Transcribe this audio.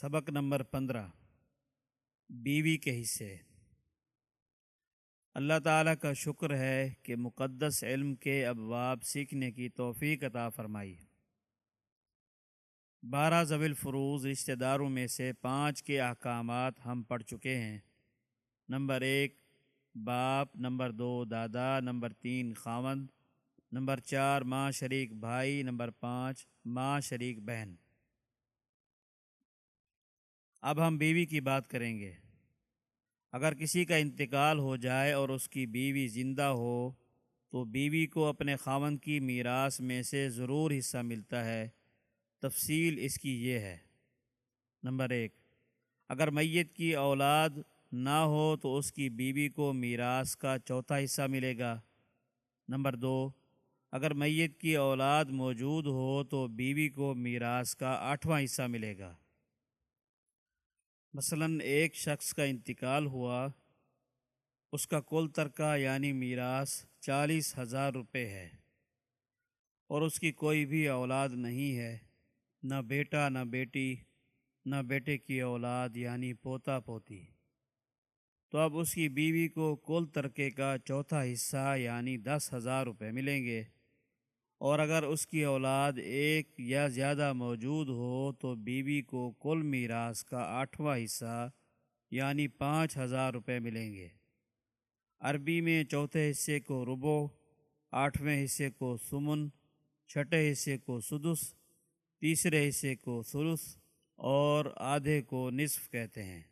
سبق نمبر پندرہ، بیوی کے حصے۔ اللہ تعالیٰ کا شکر ہے کہ مقدس علم کے ابواب سیکھنے کی توفیق عطا فرمائی۔ بارہ ضویل فروز رشتہ داروں میں سے پانچ کے احکامات ہم پڑھ چکے ہیں۔ نمبر ایک، باپ، نمبر دو، دادا، نمبر تین، خاوند، نمبر چار، ماں شریک بھائی، نمبر پانچ، ماں شریک بہن۔ اب ہم بیوی کی بات کریں گے۔ اگر کسی کا انتقال ہو جائے اور اس کی بیوی زندہ ہو، تو بیوی کو اپنے خاون کی میراث میں سے ضرور حصہ ملتا ہے۔ تفصیل اس کی یہ ہے۔ نمبر ایک، اگر میت کی اولاد نہ ہو تو اس کی بیوی کو میراث کا چوتھا حصہ ملے گا۔ نمبر دو، اگر میت کی اولاد موجود ہو تو بیوی کو میراث کا آٹھواں حصہ ملے گا۔ مثلا ایک شخص کا انتقال ہوا، اس کا کل ترکہ یعنی میراث چالیس ہزار روپے ہے اور اس کی کوئی بھی اولاد نہیں ہے، نہ بیٹا، نہ بیٹی، نہ بیٹے کی اولاد یعنی پوتا پوتی۔ تو اب اس کی بیوی کو کل ترکے کا چوتھا حصہ یعنی دس ہزار روپے ملیں گے۔ اور اگر اس کی اولاد ایک یا زیادہ موجود ہو تو بیوی کو کل میراث کا آٹھواں حصہ یعنی پانچ ہزار روپے ملیں گے۔ عربی میں چوتھے حصے کو ربو آٹھویں حصے کو سمن، چھٹے حصے کو سدس، تیسرے حصے کو ثلث اور آدھے کو نصف کہتے ہیں۔